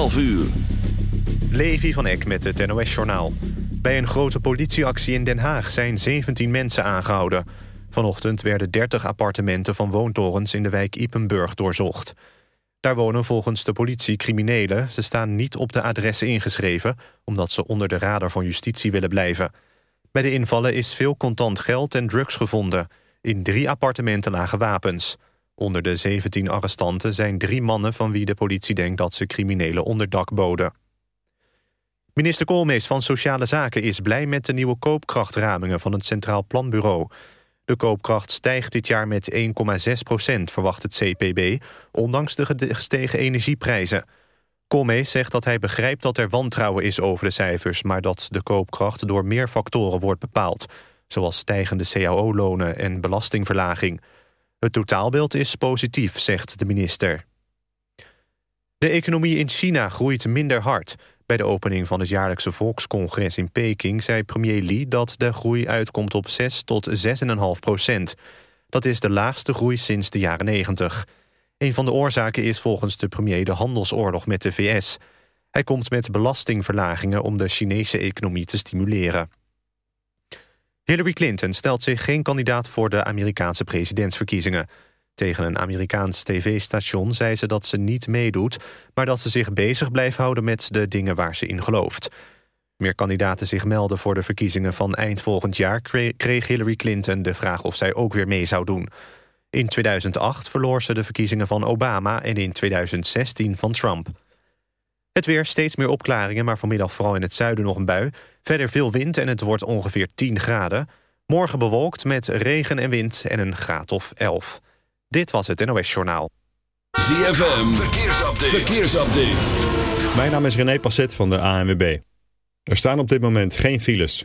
12 uur. Levi van Eck met het NOS-journaal. Bij een grote politieactie in Den Haag zijn 17 mensen aangehouden. Vanochtend werden 30 appartementen van woontorens in de wijk Ipenburg doorzocht. Daar wonen volgens de politie criminelen. Ze staan niet op de adressen ingeschreven... omdat ze onder de radar van justitie willen blijven. Bij de invallen is veel contant geld en drugs gevonden. In drie appartementen lagen wapens. Onder de 17 arrestanten zijn drie mannen van wie de politie denkt dat ze criminelen onderdak boden. Minister Koolmees van Sociale Zaken is blij met de nieuwe koopkrachtramingen van het Centraal Planbureau. De koopkracht stijgt dit jaar met 1,6 procent, verwacht het CPB, ondanks de gestegen energieprijzen. Koolmees zegt dat hij begrijpt dat er wantrouwen is over de cijfers... maar dat de koopkracht door meer factoren wordt bepaald... zoals stijgende cao-lonen en belastingverlaging. Het totaalbeeld is positief, zegt de minister. De economie in China groeit minder hard. Bij de opening van het jaarlijkse volkscongres in Peking... zei premier Li dat de groei uitkomt op 6 tot 6,5 procent. Dat is de laagste groei sinds de jaren 90. Een van de oorzaken is volgens de premier de handelsoorlog met de VS. Hij komt met belastingverlagingen om de Chinese economie te stimuleren. Hillary Clinton stelt zich geen kandidaat voor de Amerikaanse presidentsverkiezingen. Tegen een Amerikaans tv-station zei ze dat ze niet meedoet... maar dat ze zich bezig blijft houden met de dingen waar ze in gelooft. Meer kandidaten zich melden voor de verkiezingen van eind volgend jaar... kreeg Hillary Clinton de vraag of zij ook weer mee zou doen. In 2008 verloor ze de verkiezingen van Obama en in 2016 van Trump. Het weer, steeds meer opklaringen, maar vanmiddag vooral in het zuiden nog een bui. Verder veel wind en het wordt ongeveer 10 graden. Morgen bewolkt met regen en wind en een graad of 11. Dit was het NOS Journaal. ZFM, verkeersupdate. verkeersupdate. Mijn naam is René Passet van de ANWB. Er staan op dit moment geen files.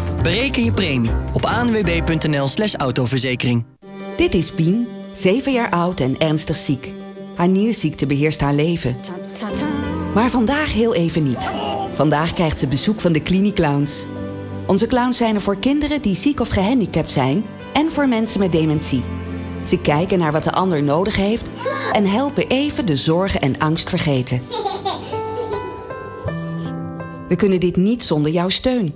Bereken je premie op anwb.nl slash autoverzekering. Dit is Pien, 7 jaar oud en ernstig ziek. Haar nierziekte beheerst haar leven. Maar vandaag heel even niet. Vandaag krijgt ze bezoek van de Cliniclowns. Onze clowns zijn er voor kinderen die ziek of gehandicapt zijn... en voor mensen met dementie. Ze kijken naar wat de ander nodig heeft... en helpen even de zorgen en angst vergeten. We kunnen dit niet zonder jouw steun.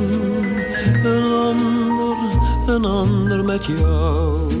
Een ander, met jou.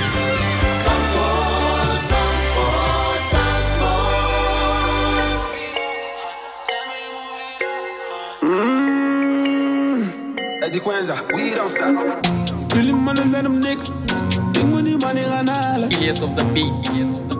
Eddie Quenza, we don't stop. Jullie mannen zijn om niks. Ik moet die money gaan halen. Ilias op de beat. Jullie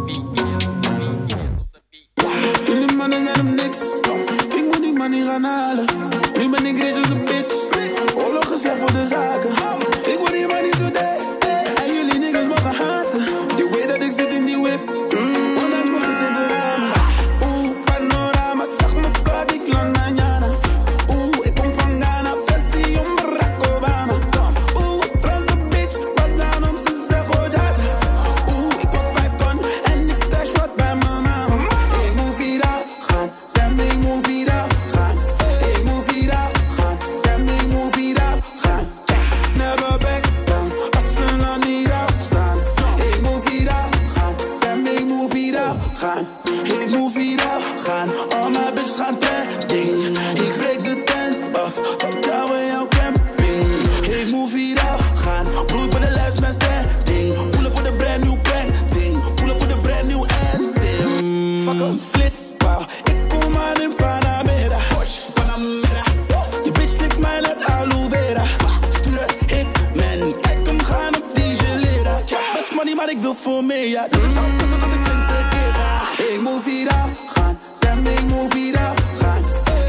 wil voor meer. Ja, dus ik zou passen dat ik vind een keer ga. Ik moet viraal gaan. Damn, ik moet viraal gaan.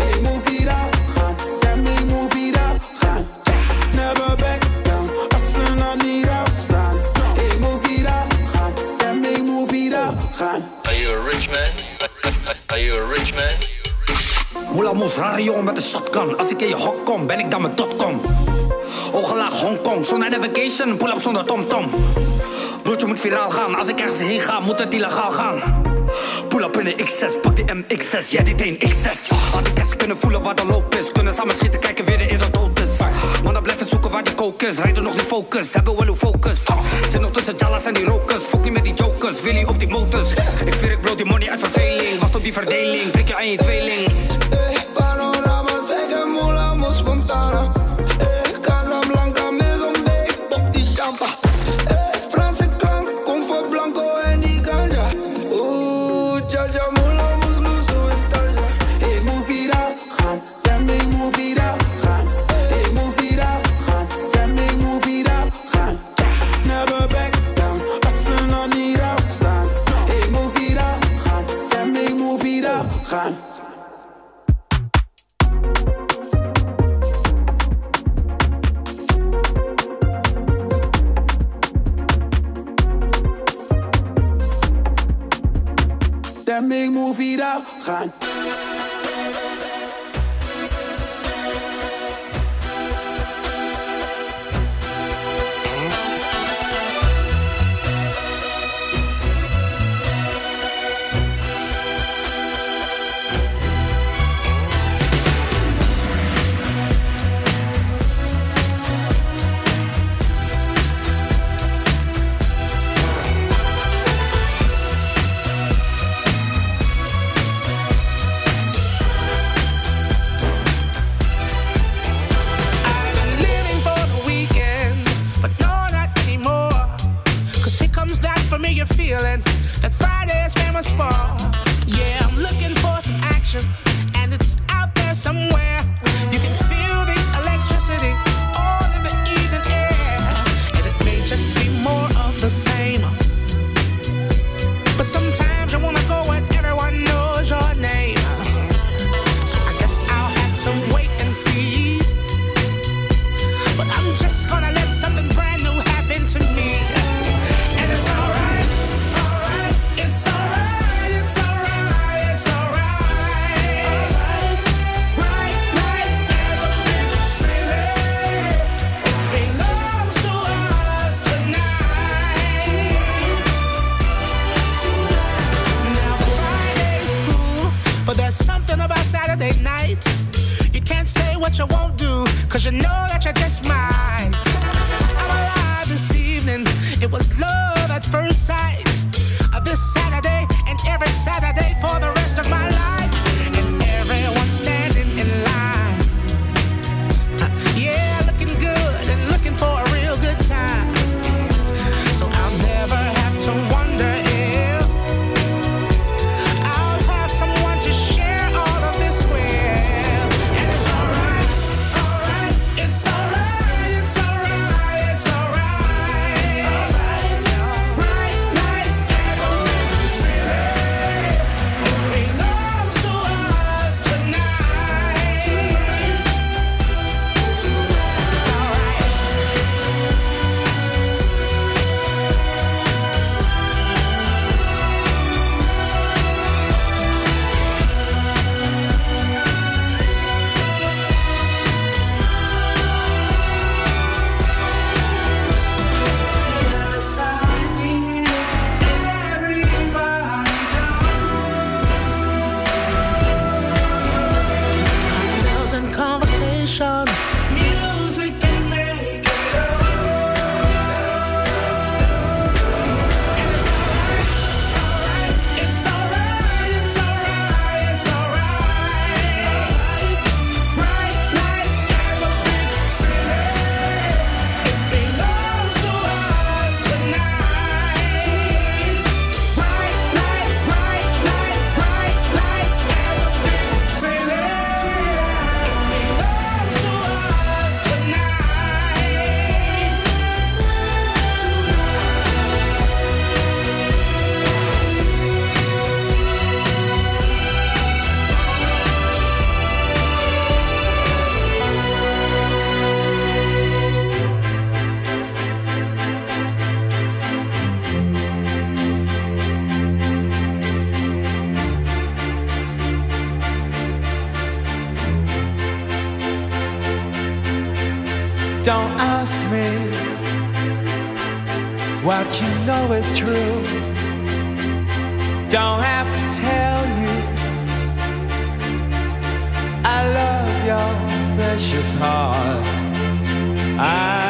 Ik moet viraal gaan. Damn, ik moet viraal gaan. Never back down. Als ze nog niet afstaan. Ik moet viraal gaan. Damn, ik moet viraal gaan. Are you a rich man? Are you a rich man? Moela moes, rare jongen met een shotgun. Als ik in je hok kom, ben ik dan met dotcom. Ogen laag Hongkong, zonder navigation, pull up zonder tomtom. Broodje moet viraal gaan, als ik ergens heen ga, moet het illegaal gaan. Pull up in de X6, pak die MX6, jij die teen X6. Had ik eens kunnen voelen waar de loop is, kunnen samen schieten, kijken weer in de dood is. Mannen blijven zoeken waar die kook is, rijden nog die focus, hebben wel uw focus. Zit nog tussen Jalas en die rokers, fok niet met die jokers, Willy op die motors. Ik zweer ik brood, die money uit verveling, wacht op die verdeling, prik je aan je tweeling. Precious heart. I,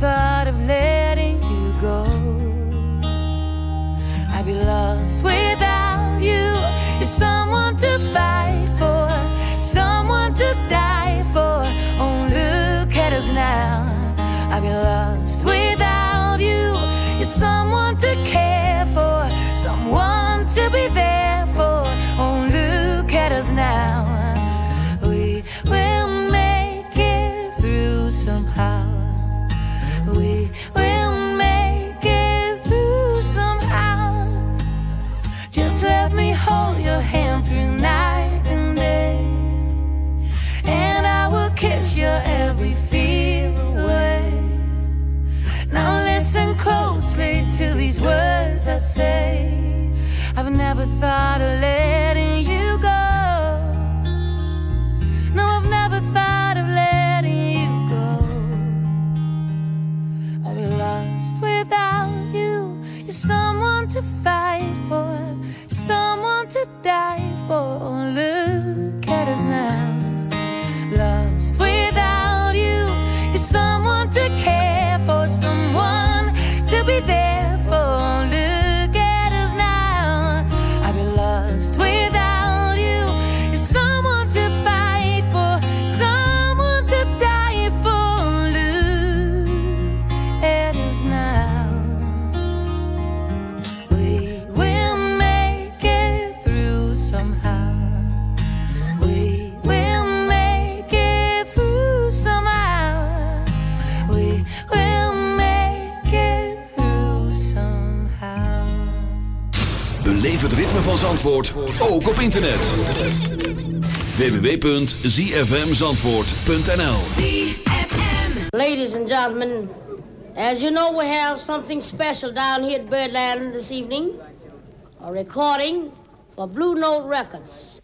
thought het ritme van Zandvoort ook op internet. www.zfmzandvoort.nl Ladies and gentlemen, as you know, we have something special down here at Birdland this evening. A recording for Blue Note Records.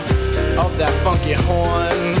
of that funky horn.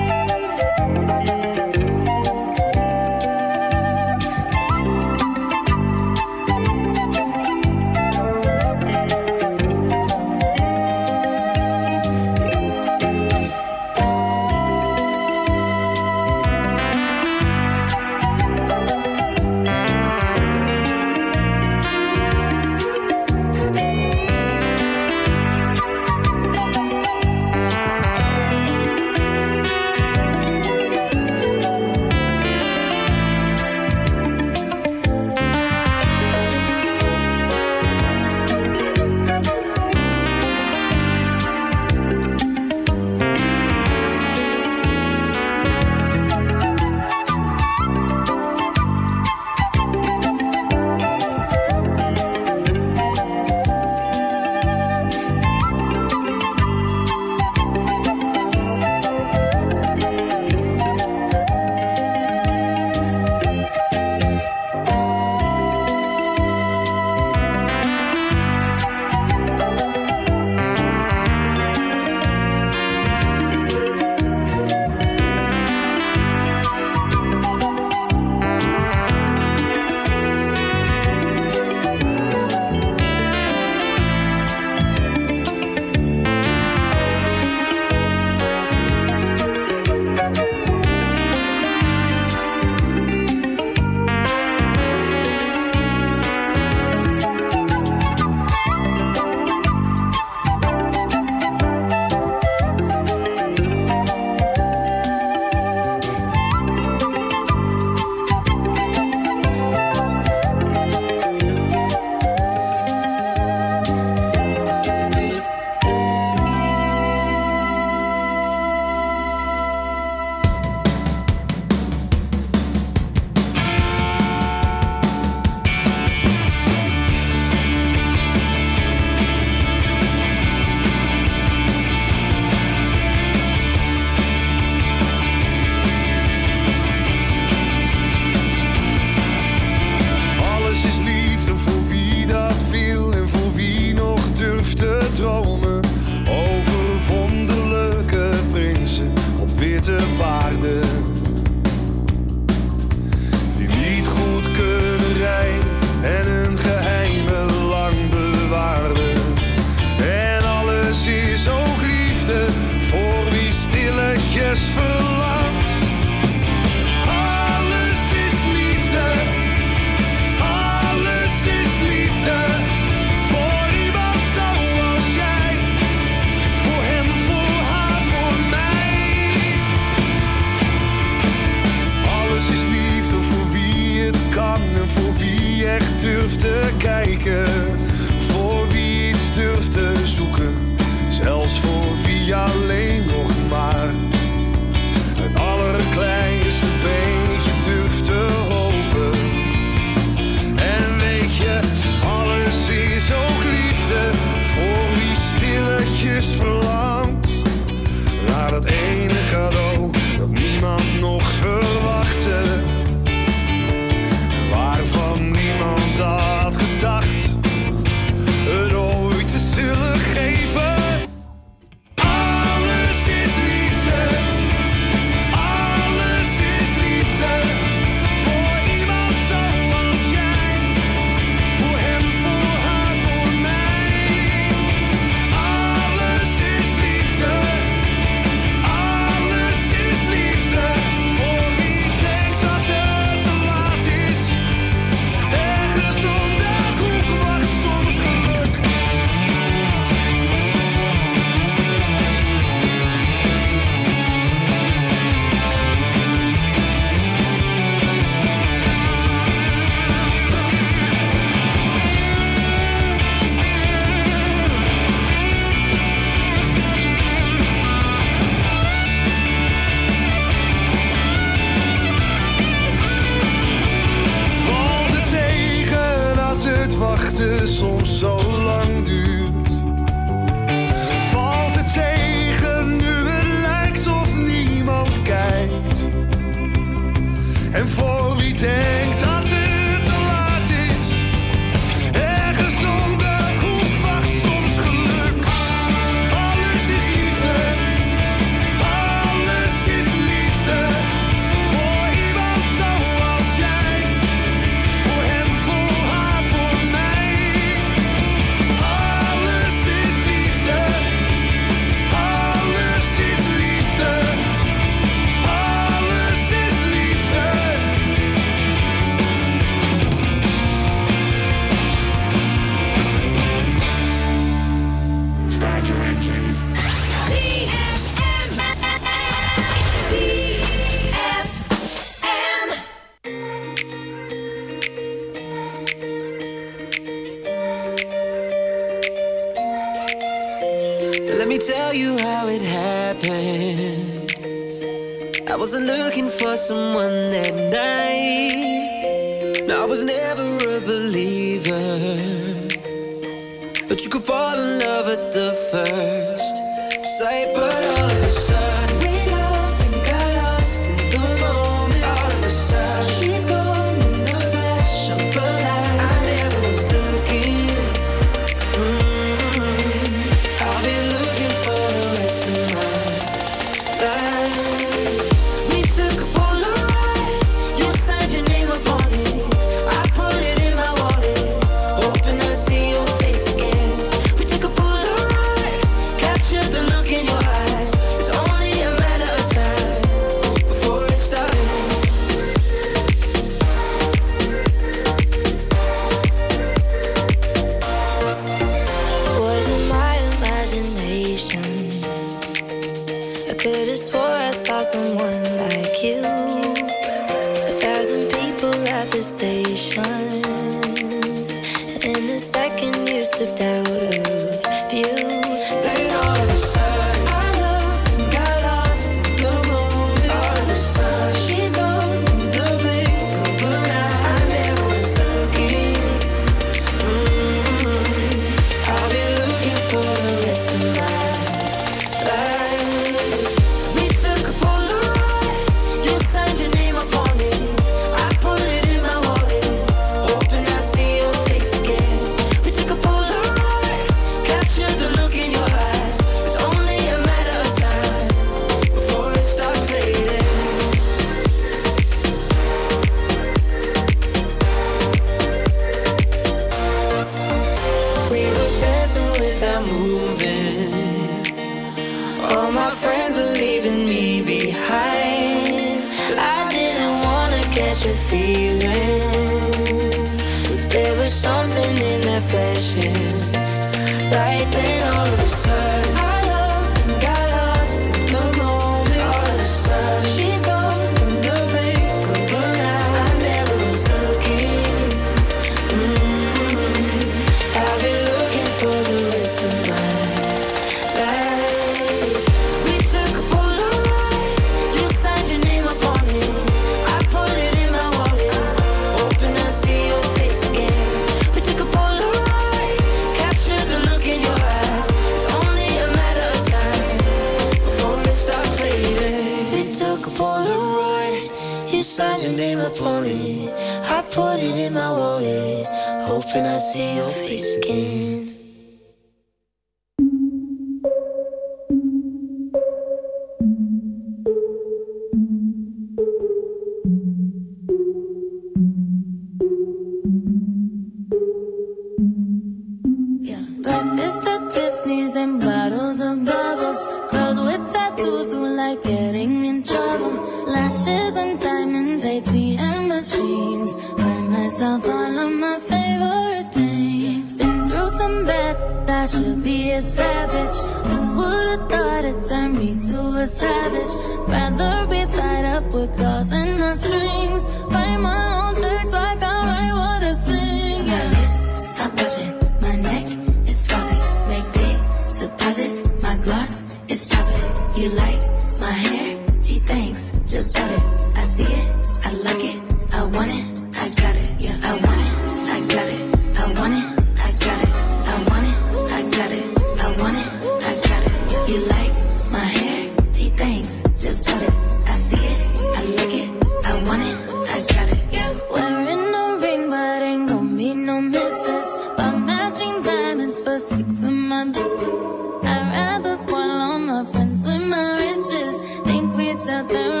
them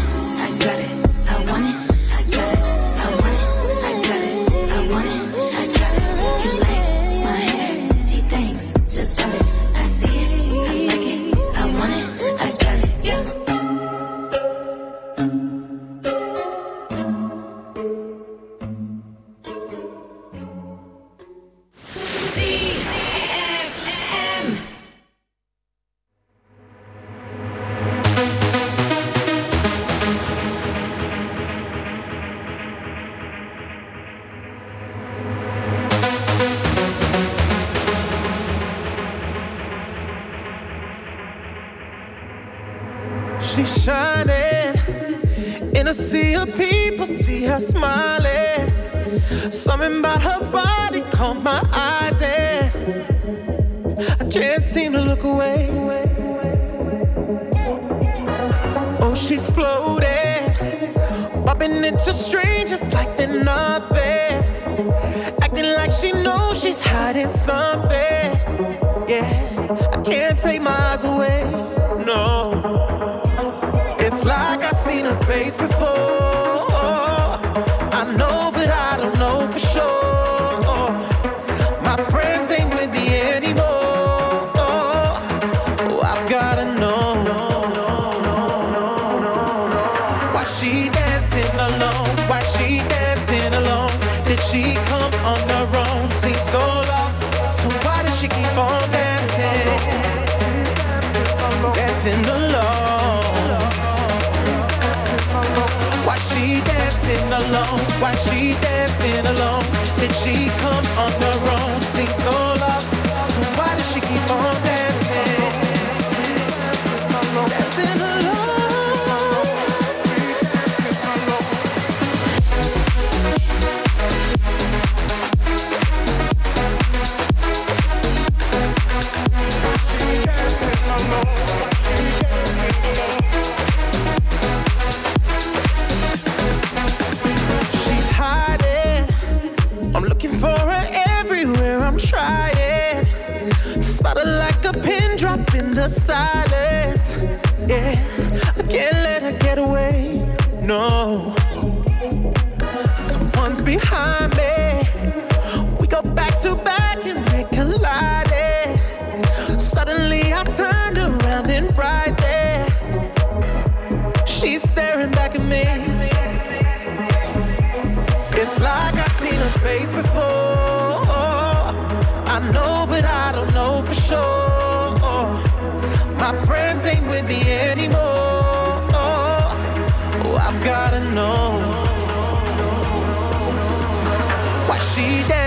She's shining in a sea of people, see her smiling. Something about her body caught my eyes, and I can't seem to look away. Oh, she's floating, bumping into strangers like they're nothing. Acting like she knows she's hiding something. Yeah, I can't take my eyes away. No her face before. I know, but I don't know for sure. it alone. Behind me. We go back to back and they collided. Suddenly I turned around and right there, she's staring back at me. It's like I've seen her face before. I know, but I don't know for sure. My friends ain't with me anymore. Oh, I've gotta know.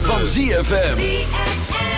Van ZFM.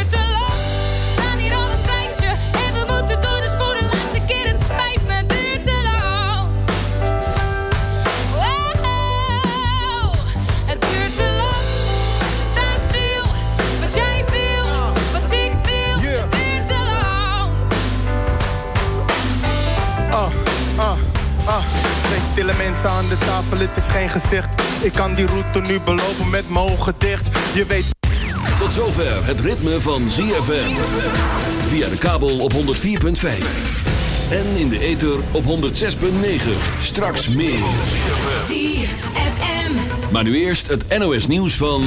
Stille mensen aan de tafel, het is geen gezicht. Ik kan die route nu belopen met mijn ogen dicht. Je weet. Tot zover het ritme van ZFM. Via de kabel op 104.5. En in de ether op 106.9. Straks meer. ZFM. Maar nu eerst het NOS nieuws van...